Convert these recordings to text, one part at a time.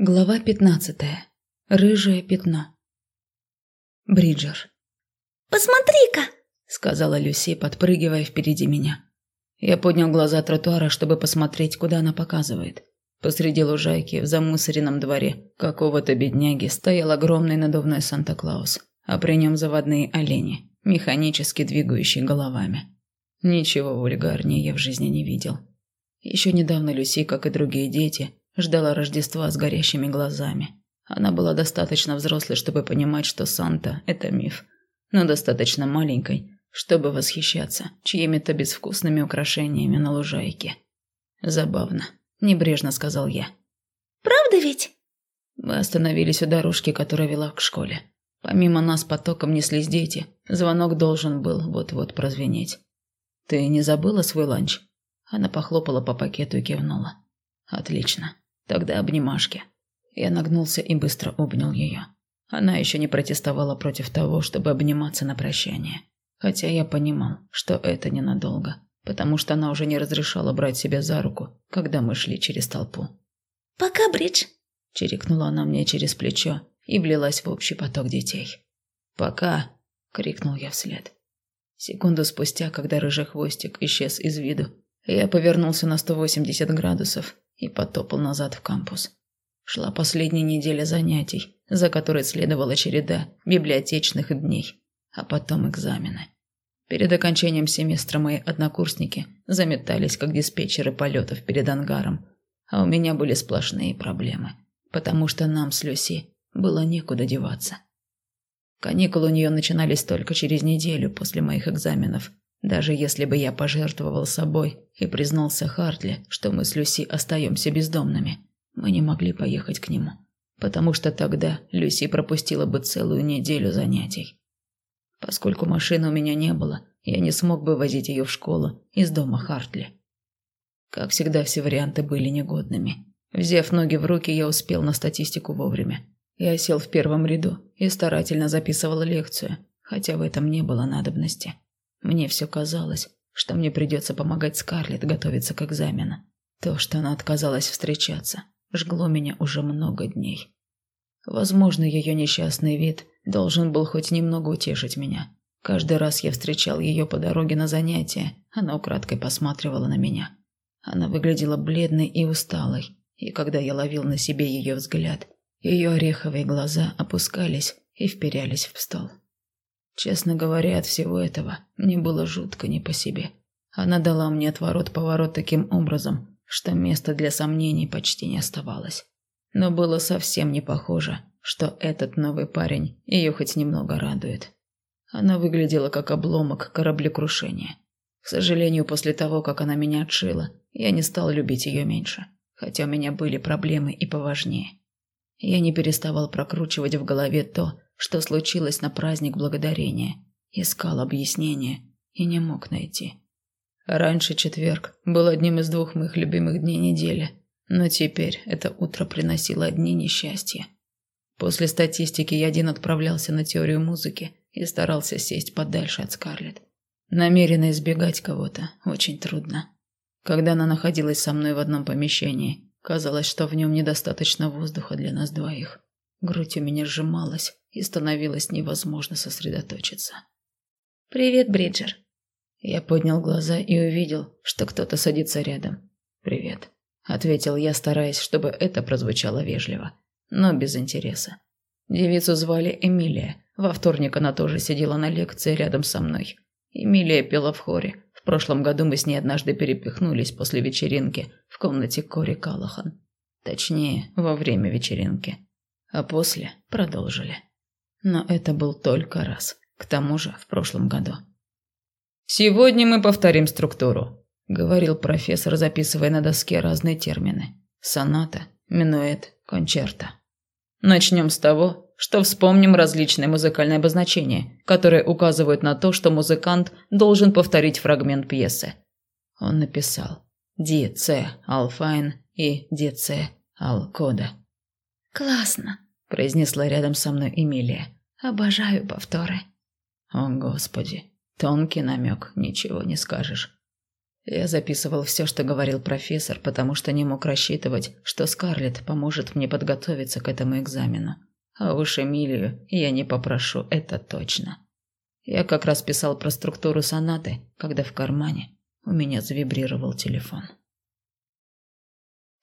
Глава пятнадцатая. Рыжее пятно. Бриджер. «Посмотри-ка!» — сказала Люси, подпрыгивая впереди меня. Я поднял глаза от тротуара, чтобы посмотреть, куда она показывает. Посреди лужайки, в замусоренном дворе, какого-то бедняги, стоял огромный надувной Санта-Клаус, а при нем заводные олени, механически двигающие головами. Ничего вульгарнее я в жизни не видел. Еще недавно Люси, как и другие дети, ждала Рождества с горящими глазами. Она была достаточно взрослой, чтобы понимать, что Санта – это миф, но достаточно маленькой, чтобы восхищаться чьими-то безвкусными украшениями на лужайке. «Забавно», – небрежно сказал я. «Правда ведь?» Мы остановились у дорожки, которая вела к школе. Помимо нас потоком неслись дети. Звонок должен был вот-вот прозвенеть. «Ты не забыла свой ланч?» Она похлопала по пакету и кивнула. «Отлично. Тогда обнимашки. Я нагнулся и быстро обнял ее. Она еще не протестовала против того, чтобы обниматься на прощание. Хотя я понимал, что это ненадолго, потому что она уже не разрешала брать себя за руку, когда мы шли через толпу. «Пока, Бридж!» – чирикнула она мне через плечо и влилась в общий поток детей. «Пока!» – крикнул я вслед. Секунду спустя, когда рыжий хвостик исчез из виду, я повернулся на 180 градусов и потопал назад в кампус. Шла последняя неделя занятий, за которой следовала череда библиотечных дней, а потом экзамены. Перед окончанием семестра мои однокурсники заметались, как диспетчеры полетов перед ангаром, а у меня были сплошные проблемы, потому что нам с Люси было некуда деваться. Каникулы у нее начинались только через неделю после моих экзаменов, даже если бы я пожертвовал собой и признался Хартли, что мы с Люси остаемся бездомными, мы не могли поехать к нему, потому что тогда Люси пропустила бы целую неделю занятий. Поскольку машины у меня не было, я не смог бы возить ее в школу из дома Хартли. Как всегда, все варианты были негодными. Взяв ноги в руки, я успел на статистику вовремя. Я сел в первом ряду и старательно записывал лекцию, хотя в этом не было надобности. Мне все казалось, что мне придется помогать Скарлетт готовиться к экзамену. То, что она отказалась встречаться, жгло меня уже много дней. Возможно, ее несчастный вид должен был хоть немного утешить меня. Каждый раз я встречал ее по дороге на занятия, она украдкой посматривала на меня. Она выглядела бледной и усталой, и когда я ловил на себе ее взгляд, ее ореховые глаза опускались и вперялись в стол. Честно говоря, от всего этого мне было жутко не по себе. Она дала мне отворот-поворот таким образом, что места для сомнений почти не оставалось. Но было совсем не похоже, что этот новый парень ее хоть немного радует. Она выглядела как обломок кораблекрушения. К сожалению, после того, как она меня отшила, я не стал любить ее меньше, хотя у меня были проблемы и поважнее. Я не переставал прокручивать в голове то, что случилось на праздник благодарения. Искал объяснение и не мог найти. Раньше четверг был одним из двух моих любимых дней недели, но теперь это утро приносило одни несчастья. После статистики я один отправлялся на теорию музыки и старался сесть подальше от Скарлетт. Намеренно избегать кого-то очень трудно. Когда она находилась со мной в одном помещении, казалось, что в нем недостаточно воздуха для нас двоих. Грудь у меня сжималась, и становилось невозможно сосредоточиться. «Привет, Бриджер». Я поднял глаза и увидел, что кто-то садится рядом. «Привет», — ответил я, стараясь, чтобы это прозвучало вежливо, но без интереса. Девицу звали Эмилия. Во вторник она тоже сидела на лекции рядом со мной. Эмилия пела в хоре. В прошлом году мы с ней однажды перепихнулись после вечеринки в комнате Кори Калахан. Точнее, во время вечеринки. А после продолжили. Но это был только раз. К тому же в прошлом году. «Сегодня мы повторим структуру», – говорил профессор, записывая на доске разные термины. Соната, минуэт, кончерто. Начнем с того, что вспомним различные музыкальные обозначения, которые указывают на то, что музыкант должен повторить фрагмент пьесы. Он написал «Ди, Ц, Алфайн» и «Ди, Ц, Алкода». «Классно», – произнесла рядом со мной Эмилия. «Обожаю повторы». «О, Господи, тонкий намек, ничего не скажешь». Я записывал все, что говорил профессор, потому что не мог рассчитывать, что Скарлетт поможет мне подготовиться к этому экзамену. А уж Эмилию я не попрошу, это точно. Я как раз писал про структуру сонаты, когда в кармане у меня завибрировал телефон.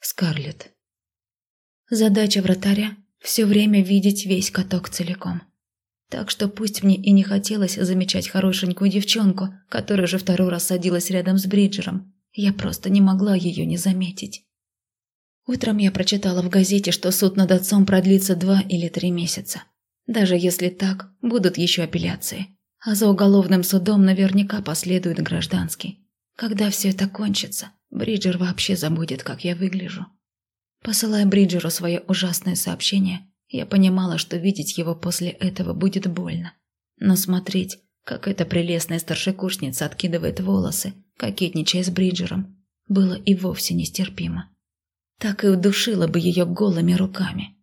Скарлетт. Задача вратаря – все время видеть весь каток целиком. Так что пусть мне и не хотелось замечать хорошенькую девчонку, которая же второй раз садилась рядом с Бриджером, я просто не могла ее не заметить. Утром я прочитала в газете, что суд над отцом продлится два или три месяца. Даже если так, будут еще апелляции. А за уголовным судом наверняка последует гражданский. Когда все это кончится, Бриджер вообще забудет, как я выгляжу. Посылая Бриджеру свое ужасное сообщение, я понимала, что видеть его после этого будет больно. Но смотреть, как эта прелестная старшекурсница откидывает волосы, кокетничая с Бриджером, было и вовсе нестерпимо. Так и удушила бы ее голыми руками.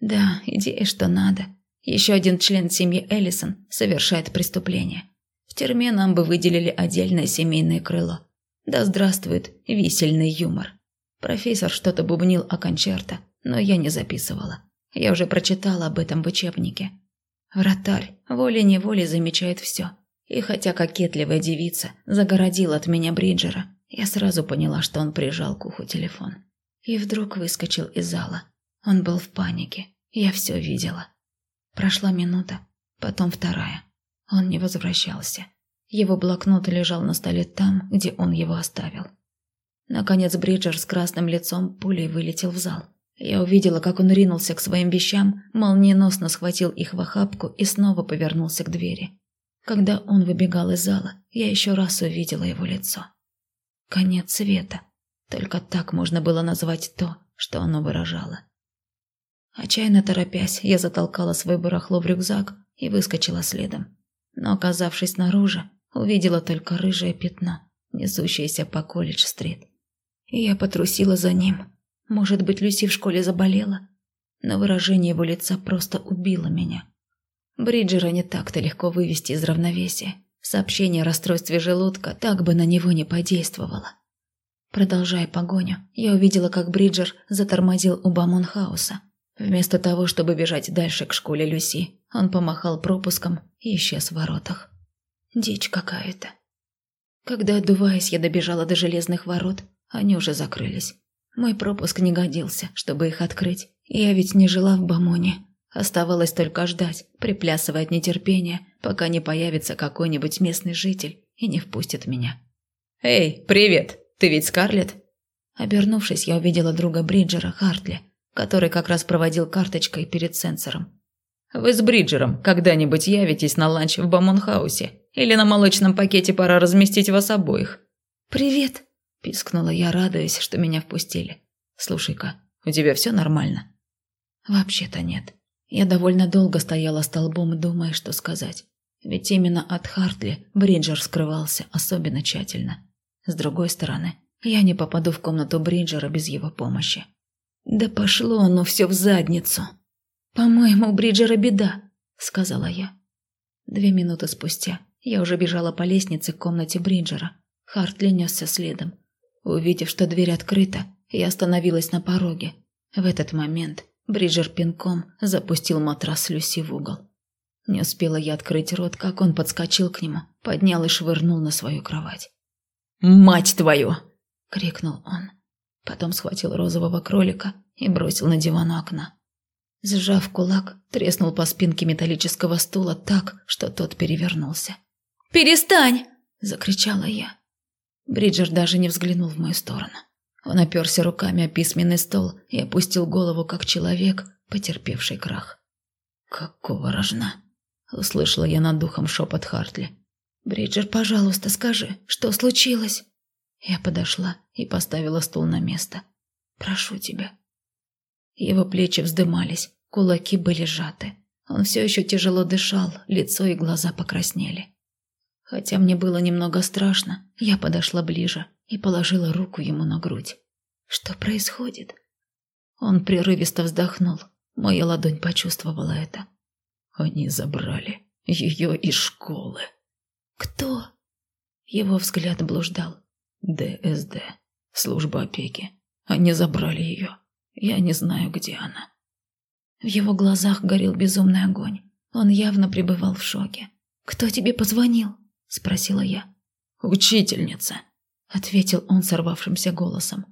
Да, идея, что надо. Еще один член семьи Эллисон совершает преступление. В тюрьме нам бы выделили отдельное семейное крыло. Да здравствует висельный юмор. Профессор что-то бубнил о кончерто, но я не записывала. Я уже прочитала об этом в учебнике. Вратарь волей-неволей замечает все. И хотя кокетливая девица загородила от меня Бриджера, я сразу поняла, что он прижал к уху телефон. И вдруг выскочил из зала. Он был в панике. Я все видела. Прошла минута, потом вторая. Он не возвращался. Его блокнот лежал на столе там, где он его оставил. Наконец Бриджер с красным лицом пулей вылетел в зал. Я увидела, как он ринулся к своим вещам, молниеносно схватил их в охапку и снова повернулся к двери. Когда он выбегал из зала, я еще раз увидела его лицо. Конец света. Только так можно было назвать то, что оно выражало. Отчаянно торопясь, я затолкала свой барахло в рюкзак и выскочила следом. Но, оказавшись снаружи, увидела только рыжее пятно, несущееся по колледж-стрит. Я потрусила за ним, может быть, Люси в школе заболела? Но выражение его лица просто убило меня. Бриджера не так-то легко вывести из равновесия. Сообщение о расстройстве желудка так бы на него не подействовало. Продолжая погоню, я увидела, как Бриджер затормозил у Бамонхауса. Вместо того, чтобы бежать дальше к школе Люси, он помахал пропуском и исчез в воротах. Дичь какая-то. Когда, отдуваясь, я добежала до железных ворот, они уже закрылись. Мой пропуск не годился, чтобы их открыть. Я ведь не жила в Бамоне. Оставалось только ждать, приплясывая от нетерпения, пока не появится какой-нибудь местный житель и не впустит меня. «Эй, привет! Ты ведь Скарлетт?» Обернувшись, я увидела друга Бриджера, Хартли, который как раз проводил карточкой перед сенсором. «Вы с Бриджером когда-нибудь явитесь на ланч в Бамонхаусе? Или на молочном пакете пора разместить вас обоих?» «Привет!» Пискнула я, радуясь, что меня впустили. «Слушай-ка, у тебя все нормально?» «Вообще-то нет. Я довольно долго стояла столбом, думая, что сказать. Ведь именно от Хартли Бриджер скрывался особенно тщательно. С другой стороны, я не попаду в комнату Бриджера без его помощи. Да пошло оно все в задницу. По-моему, у Бриджера беда, сказала я. Две минуты спустя я уже бежала по лестнице к комнате Бриджера. Хартли несся следом. Увидев, что дверь открыта, я остановилась на пороге. В этот момент Бриджер пинком запустил матрас Люси в угол. Не успела я открыть рот, как он подскочил к нему, поднял и швырнул на свою кровать. «Мать твою!» – крикнул он. Потом схватил розового кролика и бросил на диван окна. Сжав кулак, треснул по спинке металлического стула так, что тот перевернулся. «Перестань!» – закричала я. Бриджер даже не взглянул в мою сторону. Он оперся руками о письменный стол и опустил голову, как человек, потерпевший крах. «Какого рожна?» – услышала я над духом шепот Хартли. «Бриджер, пожалуйста, скажи, что случилось?» Я подошла и поставила стул на место. «Прошу тебя». Его плечи вздымались, кулаки были сжаты. Он все еще тяжело дышал, лицо и глаза покраснели. Хотя мне было немного страшно, я подошла ближе и положила руку ему на грудь. Что происходит? Он прерывисто вздохнул. Моя ладонь почувствовала это. Они забрали ее из школы. Кто? Его взгляд блуждал. ДСД. Служба опеки. Они забрали ее. Я не знаю, где она. В его глазах горел безумный огонь. Он явно пребывал в шоке. «Кто тебе позвонил?» – спросила я. «Учительница», – ответил он сорвавшимся голосом.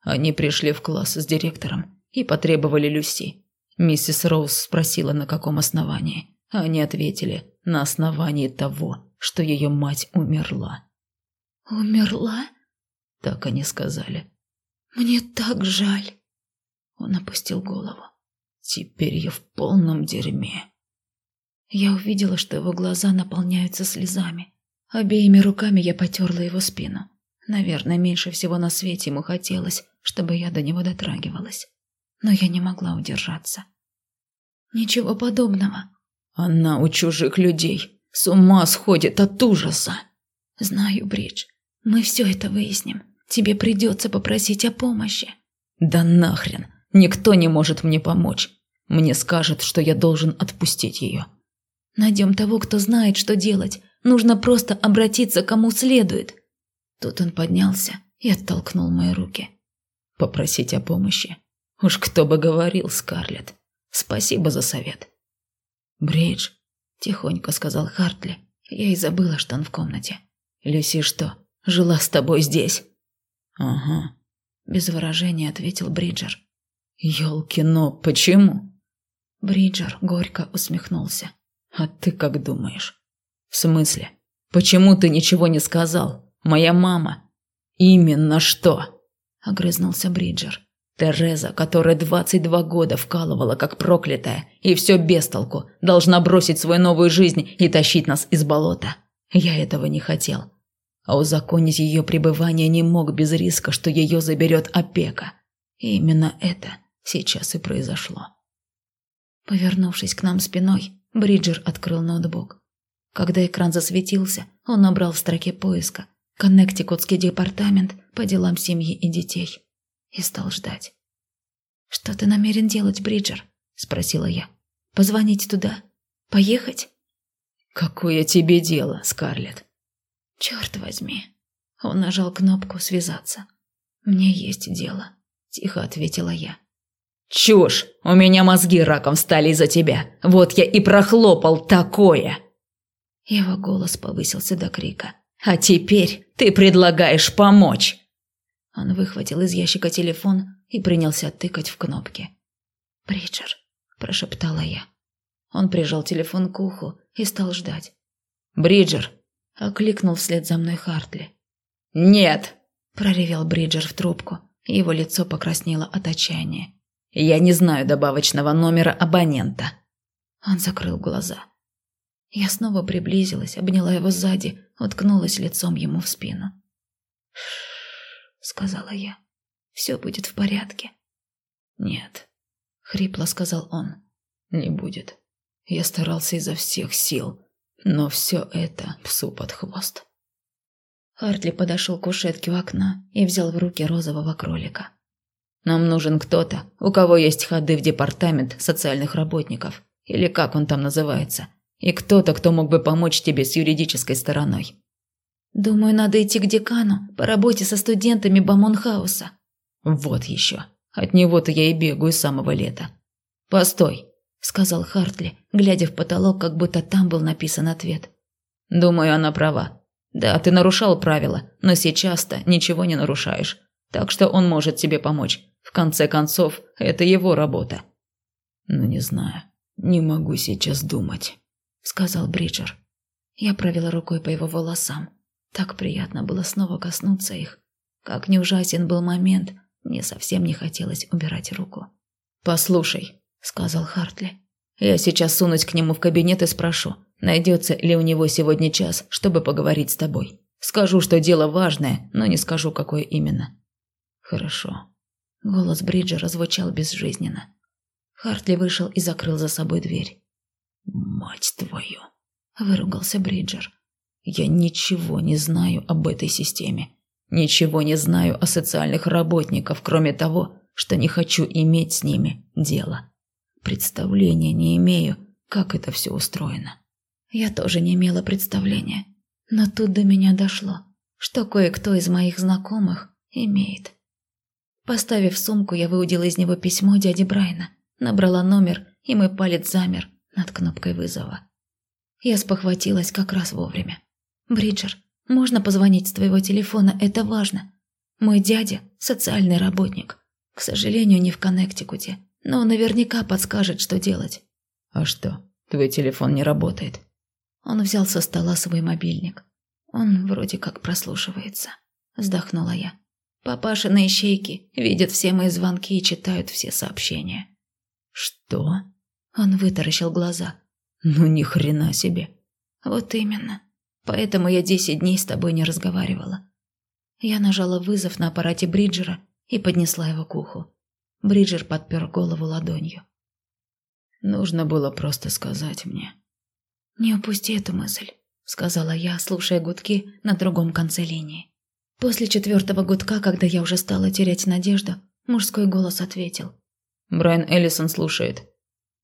Они пришли в класс с директором и потребовали Люси. Миссис Роуз спросила, на каком основании. Они ответили, на основании того, что ее мать умерла. «Умерла?» Так они сказали. «Мне так жаль». Он опустил голову. «Теперь я в полном дерьме». Я увидела, что его глаза наполняются слезами. Обеими руками я потерла его спину. Наверное, меньше всего на свете ему хотелось, чтобы я до него дотрагивалась. Но я не могла удержаться. Ничего подобного. Она у чужих людей. С ума сходит от ужаса. Знаю, Бридж. Мы все это выясним. Тебе придется попросить о помощи. Да нахрен. Никто не может мне помочь. Мне скажут, что я должен отпустить ее. Найдем того, кто знает, что делать. Нужно просто обратиться кому следует. Тут он поднялся и оттолкнул мои руки. Попросить о помощи. Уж кто бы говорил, Скарлетт. Спасибо за совет. Бридж, тихонько сказал Хартли. Я и забыла, что он в комнате. Люси что, жила с тобой здесь? Ага. Без выражения ответил Бриджер. Ёлки, но почему? Бриджер горько усмехнулся. А ты как думаешь? В смысле? Почему ты ничего не сказал? Моя мама. Именно что? Огрызнулся Бриджер. Тереза, которая 22 года вкалывала как проклятая, и все без толку, должна бросить свою новую жизнь и тащить нас из болота. Я этого не хотел. А узаконить ее пребывание не мог без риска, что ее заберет опека. И именно это сейчас и произошло. Повернувшись к нам спиной, Бриджер открыл ноутбук. Когда экран засветился, он набрал в строке поиска «Коннектикутский департамент по делам семьи и детей» и стал ждать. «Что ты намерен делать, Бриджер?» – спросила я. «Позвонить туда? Поехать?» «Какое тебе дело, Скарлетт?» «Черт возьми!» Он нажал кнопку «Связаться». «Мне есть дело», – тихо ответила я. «Чушь! У меня мозги раком стали из-за тебя. Вот я и прохлопал такое!» Его голос повысился до крика. «А теперь ты предлагаешь помочь!» Он выхватил из ящика телефон и принялся тыкать в кнопки. «Бриджер», – прошептала я. Он прижал телефон к уху и стал ждать. «Бриджер!» – окликнул вслед за мной Хартли. «Нет!» – проревел Бриджер в трубку, его лицо покраснело от отчаяния. Я не знаю добавочного номера абонента. Он закрыл глаза. Я снова приблизилась, обняла его сзади, уткнулась лицом ему в спину. сказала я. «Все будет в порядке». «Нет», — хрипло сказал он. «Не будет. Я старался изо всех сил, но все это псу под хвост». Хартли подошел к кушетке у окна и взял в руки розового кролика. Нам нужен кто-то, у кого есть ходы в департамент социальных работников, или как он там называется, и кто-то, кто мог бы помочь тебе с юридической стороной. Думаю, надо идти к декану по работе со студентами Бамонхауса. Вот еще. От него-то я и бегаю с самого лета. Постой, сказал Хартли, глядя в потолок, как будто там был написан ответ. Думаю, она права. Да, ты нарушал правила, но сейчас-то ничего не нарушаешь. Так что он может тебе помочь. В конце концов, это его работа. Ну, не знаю. Не могу сейчас думать, сказал Бриджер. Я провела рукой по его волосам. Так приятно было снова коснуться их. Как не ужасен был момент, мне совсем не хотелось убирать руку. «Послушай», — сказал Хартли, — «я сейчас сунусь к нему в кабинет и спрошу, найдется ли у него сегодня час, чтобы поговорить с тобой. Скажу, что дело важное, но не скажу, какое именно». «Хорошо», Голос Бриджера звучал безжизненно. Хартли вышел и закрыл за собой дверь. «Мать твою!» – выругался Бриджер. «Я ничего не знаю об этой системе. Ничего не знаю о социальных работниках, кроме того, что не хочу иметь с ними дело. Представления не имею, как это все устроено». Я тоже не имела представления. Но тут до меня дошло, что кое-кто из моих знакомых имеет. Поставив сумку, я выудила из него письмо дяди Брайна, набрала номер, и мой палец замер над кнопкой вызова. Я спохватилась как раз вовремя. «Бриджер, можно позвонить с твоего телефона, это важно. Мой дядя – социальный работник. К сожалению, не в Коннектикуте, но он наверняка подскажет, что делать». «А что, твой телефон не работает?» Он взял со стола свой мобильник. Он вроде как прослушивается. Вздохнула я. Папашины ищейки видят все мои звонки и читают все сообщения. Что? Он вытаращил глаза. Ну ни хрена себе. Вот именно. Поэтому я десять дней с тобой не разговаривала. Я нажала вызов на аппарате Бриджера и поднесла его к уху. Бриджер подпер голову ладонью. Нужно было просто сказать мне. Не упусти эту мысль, сказала я, слушая гудки на другом конце линии. После четвертого гудка, когда я уже стала терять надежду, мужской голос ответил. «Брайан Эллисон слушает».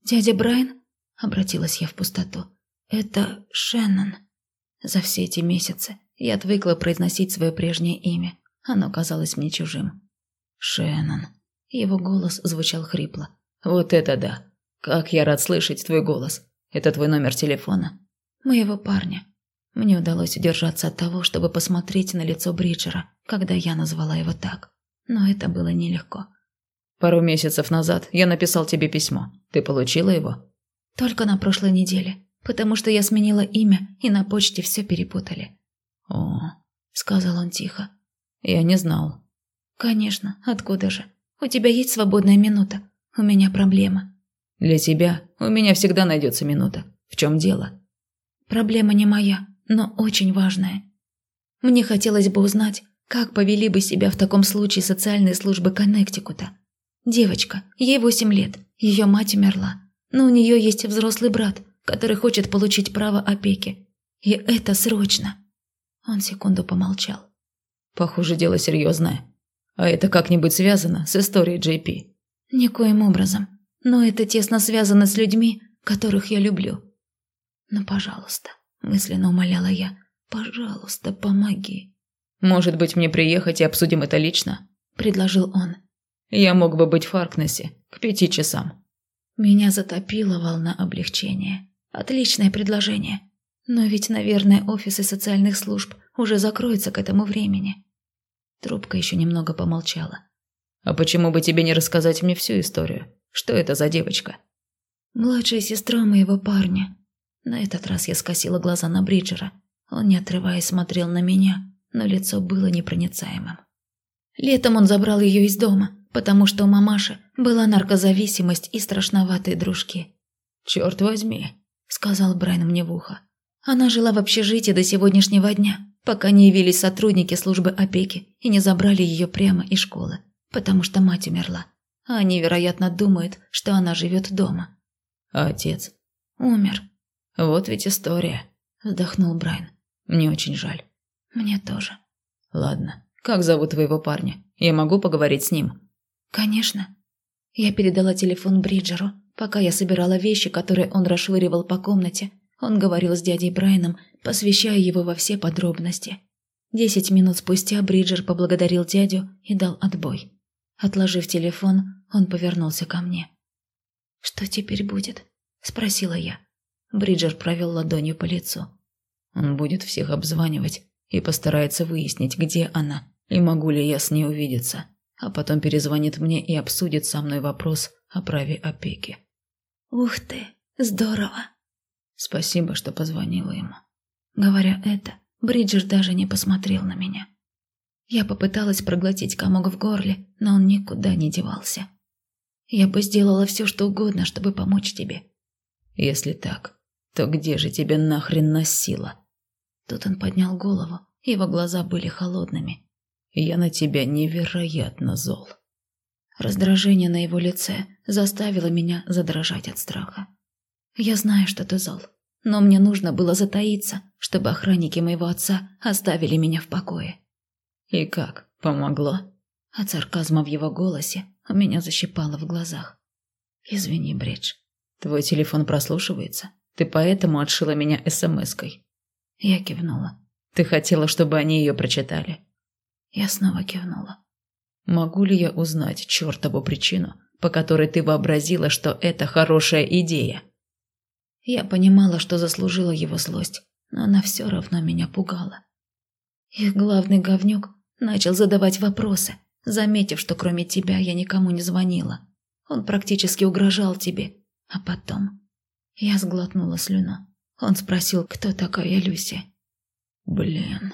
«Дядя Брайан?» – обратилась я в пустоту. «Это Шеннон». За все эти месяцы я отвыкла произносить свое прежнее имя. Оно казалось мне чужим. «Шеннон». Его голос звучал хрипло. «Вот это да! Как я рад слышать твой голос! Это твой номер телефона?» «Моего парня. Мне удалось удержаться от того, чтобы посмотреть на лицо Бриджера, когда я назвала его так. Но это было нелегко. «Пару месяцев назад я написал тебе письмо. Ты получила его?» «Только на прошлой неделе, потому что я сменила имя, и на почте все перепутали». «О», — сказал он тихо. «Я не знал». «Конечно, откуда же? У тебя есть свободная минута? У меня проблема». «Для тебя у меня всегда найдется минута. В чем дело?» «Проблема не моя но очень важное. Мне хотелось бы узнать, как повели бы себя в таком случае социальные службы Коннектикута. Девочка, ей восемь лет, ее мать умерла, но у нее есть взрослый брат, который хочет получить право опеки. И это срочно. Он секунду помолчал. Похоже, дело серьезное. А это как-нибудь связано с историей Джей Пи? Никоим образом. Но это тесно связано с людьми, которых я люблю. Ну, пожалуйста. Мысленно умоляла я. «Пожалуйста, помоги». «Может быть, мне приехать и обсудим это лично?» – предложил он. «Я мог бы быть в Фаркнессе к пяти часам». Меня затопила волна облегчения. Отличное предложение. Но ведь, наверное, офисы социальных служб уже закроются к этому времени. Трубка еще немного помолчала. «А почему бы тебе не рассказать мне всю историю? Что это за девочка?» «Младшая сестра моего парня. На этот раз я скосила глаза на Бриджера. Он, не отрываясь, смотрел на меня, но лицо было непроницаемым. Летом он забрал ее из дома, потому что у мамаши была наркозависимость и страшноватые дружки. «Черт возьми», — сказал Брайан мне в ухо. Она жила в общежитии до сегодняшнего дня, пока не явились сотрудники службы опеки и не забрали ее прямо из школы, потому что мать умерла. А они, вероятно, думают, что она живет дома. Отец? Умер. «Вот ведь история», – вздохнул Брайан. «Мне очень жаль». «Мне тоже». «Ладно. Как зовут твоего парня? Я могу поговорить с ним?» «Конечно». Я передала телефон Бриджеру. Пока я собирала вещи, которые он расшвыривал по комнате, он говорил с дядей Брайаном, посвящая его во все подробности. Десять минут спустя Бриджер поблагодарил дядю и дал отбой. Отложив телефон, он повернулся ко мне. «Что теперь будет?» – спросила я. Бриджер провел ладонью по лицу. Он будет всех обзванивать и постарается выяснить, где она и могу ли я с ней увидеться, а потом перезвонит мне и обсудит со мной вопрос о праве опеки. Ух ты, здорово. Спасибо, что позвонила ему. Говоря это, Бриджер даже не посмотрел на меня. Я попыталась проглотить комок в горле, но он никуда не девался. Я бы сделала все, что угодно, чтобы помочь тебе. Если так, то где же тебя нахрен носила?» Тут он поднял голову, его глаза были холодными. «Я на тебя невероятно зол». Раздражение на его лице заставило меня задрожать от страха. «Я знаю, что ты зол, но мне нужно было затаиться, чтобы охранники моего отца оставили меня в покое». «И как? Помогло?» От сарказма в его голосе меня защипало в глазах. «Извини, Бридж». «Твой телефон прослушивается?» Ты поэтому отшила меня СМС-кой?» Я кивнула. Ты хотела, чтобы они ее прочитали?» Я снова кивнула. «Могу ли я узнать чертову причину, по которой ты вообразила, что это хорошая идея?» Я понимала, что заслужила его злость, но она все равно меня пугала. Их главный говнюк начал задавать вопросы, заметив, что кроме тебя я никому не звонила. Он практически угрожал тебе. А потом... Я сглотнула слюну. Он спросил, кто такая Люси. Блин.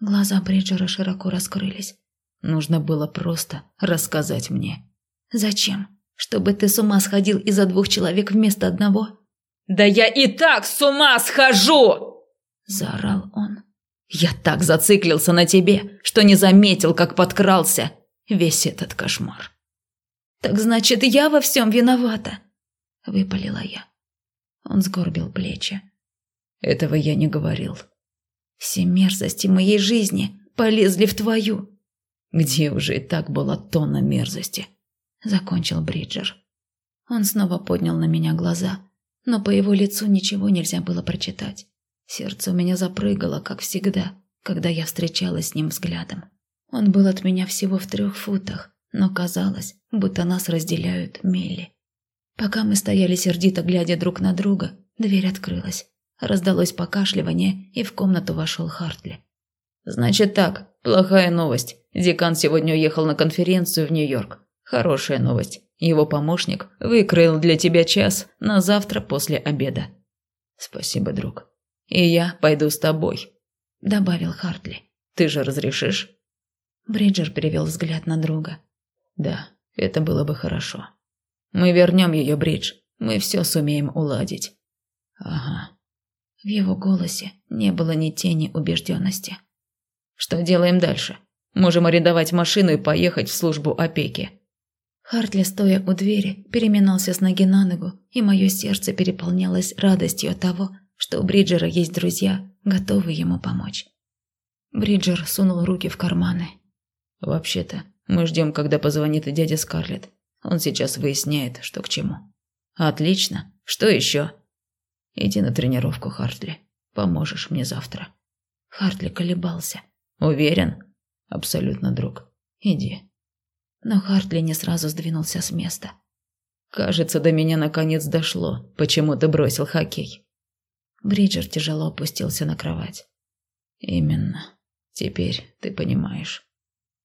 Глаза Бриджера широко раскрылись. Нужно было просто рассказать мне. Зачем? Чтобы ты с ума сходил из-за двух человек вместо одного? Да я и так с ума схожу! Заорал он. Я так зациклился на тебе, что не заметил, как подкрался весь этот кошмар. Так значит, я во всем виновата, выпалила я. Он сгорбил плечи. Этого я не говорил. Все мерзости моей жизни полезли в твою. Где уже и так была тонна мерзости, закончил Бриджер. Он снова поднял на меня глаза, но по его лицу ничего нельзя было прочитать. Сердце у меня запрыгало, как всегда, когда я встречалась с ним взглядом. Он был от меня всего в трех футах, но казалось, будто нас разделяют мили. Пока мы стояли сердито, глядя друг на друга, дверь открылась. Раздалось покашливание, и в комнату вошел Хартли. «Значит так, плохая новость. Декан сегодня уехал на конференцию в Нью-Йорк. Хорошая новость. Его помощник выкроил для тебя час на завтра после обеда». «Спасибо, друг. И я пойду с тобой», – добавил Хартли. «Ты же разрешишь?» Бриджер перевел взгляд на друга. «Да, это было бы хорошо». Мы вернем ее, Бридж. Мы все сумеем уладить. Ага. В его голосе не было ни тени убежденности. Что делаем дальше? Можем арендовать машину и поехать в службу опеки. Хартли, стоя у двери, переминался с ноги на ногу, и мое сердце переполнялось радостью от того, что у Бриджера есть друзья, готовые ему помочь. Бриджер сунул руки в карманы. «Вообще-то, мы ждем, когда позвонит дядя Скарлетт. Он сейчас выясняет, что к чему. Отлично. Что еще? Иди на тренировку, Хартли. Поможешь мне завтра. Хартли колебался. Уверен? Абсолютно, друг. Иди. Но Хартли не сразу сдвинулся с места. Кажется, до меня наконец дошло, почему ты бросил хоккей. Бриджер тяжело опустился на кровать. Именно. Теперь ты понимаешь.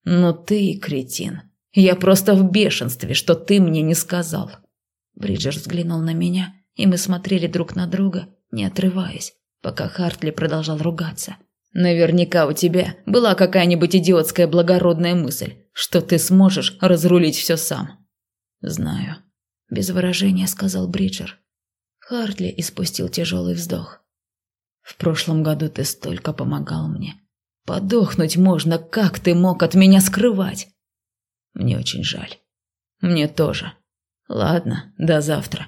Но ты, кретин, я просто в бешенстве, что ты мне не сказал. Бриджер взглянул на меня, и мы смотрели друг на друга, не отрываясь, пока Хартли продолжал ругаться. Наверняка у тебя была какая-нибудь идиотская благородная мысль, что ты сможешь разрулить все сам. Знаю, без выражения сказал Бриджер. Хартли испустил тяжелый вздох. В прошлом году ты столько помогал мне. Подохнуть можно, как ты мог от меня скрывать? Мне очень жаль. Мне тоже. Ладно, до завтра.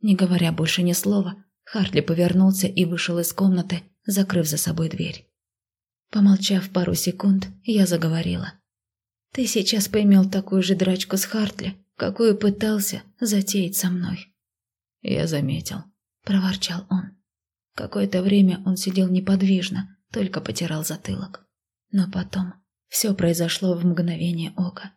Не говоря больше ни слова, Хартли повернулся и вышел из комнаты, закрыв за собой дверь. Помолчав пару секунд, я заговорила. «Ты сейчас поймел такую же драчку с Хартли, какую пытался затеять со мной». «Я заметил», – проворчал он. Какое-то время он сидел неподвижно, только потирал затылок. Но потом все произошло в мгновение ока.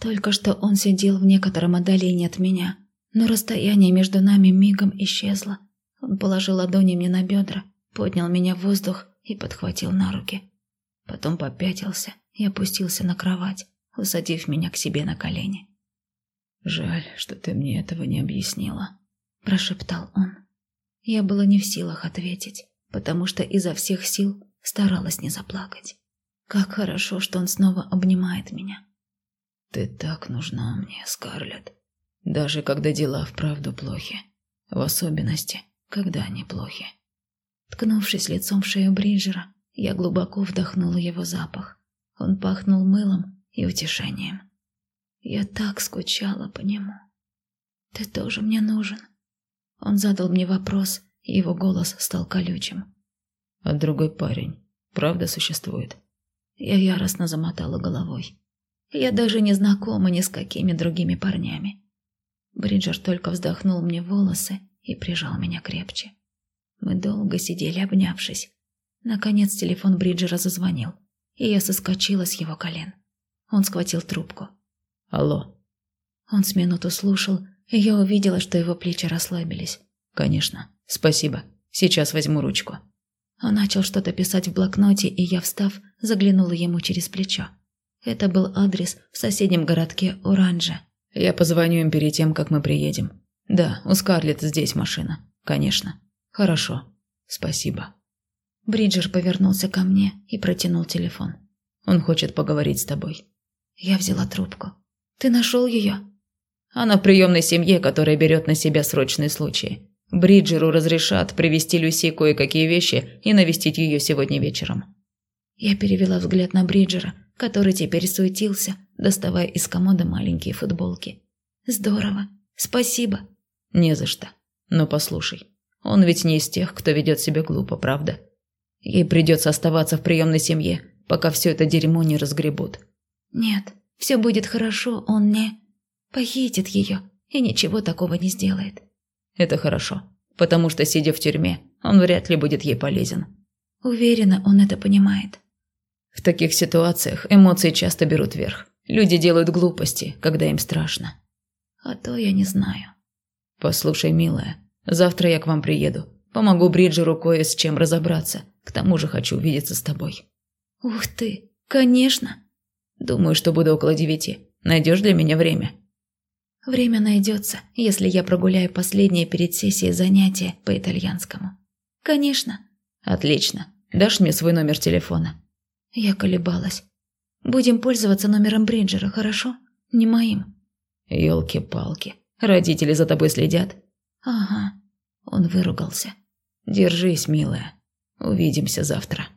Только что он сидел в некотором отдалении от меня, но расстояние между нами мигом исчезло. Он положил ладони мне на бедра, поднял меня в воздух и подхватил на руки. Потом попятился и опустился на кровать, усадив меня к себе на колени. «Жаль, что ты мне этого не объяснила», – прошептал он. Я была не в силах ответить, потому что изо всех сил старалась не заплакать. Как хорошо, что он снова обнимает меня. Ты так нужна мне, Скарлетт. Даже когда дела вправду плохи. В особенности, когда они плохи. Ткнувшись лицом в шею Бриджера, я глубоко вдохнула его запах. Он пахнул мылом и утешением. Я так скучала по нему. «Ты тоже мне нужен?» Он задал мне вопрос, и его голос стал колючим. «А другой парень правда существует?» Я яростно замотала головой. Я даже не знакома ни с какими другими парнями. Бриджер только вздохнул мне волосы и прижал меня крепче. Мы долго сидели, обнявшись. Наконец телефон Бриджера зазвонил, и я соскочила с его колен. Он схватил трубку. «Алло». Он с минуту слушал, и я увидела, что его плечи расслабились. «Конечно. Спасибо. Сейчас возьму ручку». Он начал что-то писать в блокноте, и я, встав, заглянула ему через плечо. Это был адрес в соседнем городке Оранже. «Я позвоню им перед тем, как мы приедем. Да, у Скарлетт здесь машина. Конечно. Хорошо. Спасибо». Бриджер повернулся ко мне и протянул телефон. «Он хочет поговорить с тобой». Я взяла трубку. «Ты нашел ее?» «Она в приемной семье, которая берет на себя срочные случаи. Бриджеру разрешат привезти Люси кое-какие вещи и навестить ее сегодня вечером». Я перевела взгляд на Бриджера, который теперь суетился, доставая из комода маленькие футболки. «Здорово. Спасибо». «Не за что. Но послушай, он ведь не из тех, кто ведет себя глупо, правда? Ей придется оставаться в приемной семье, пока все это дерьмо не разгребут». «Нет, все будет хорошо, он не похитит ее и ничего такого не сделает». Это хорошо, потому что, сидя в тюрьме, он вряд ли будет ей полезен. Уверена, он это понимает. В таких ситуациях эмоции часто берут верх. Люди делают глупости, когда им страшно. А то я не знаю. Послушай, милая, завтра я к вам приеду. Помогу Бриджеру кое с чем разобраться. К тому же хочу увидеться с тобой. Ух ты, конечно. Думаю, что буду около девяти. Найдешь для меня время? Время найдется, если я прогуляю последнее перед сессией занятия по итальянскому. Конечно. Отлично. Дашь мне свой номер телефона? Я колебалась. Будем пользоваться номером Бриджера, хорошо? Не моим. Ёлки-палки. Родители за тобой следят? Ага. Он выругался. Держись, милая. Увидимся завтра.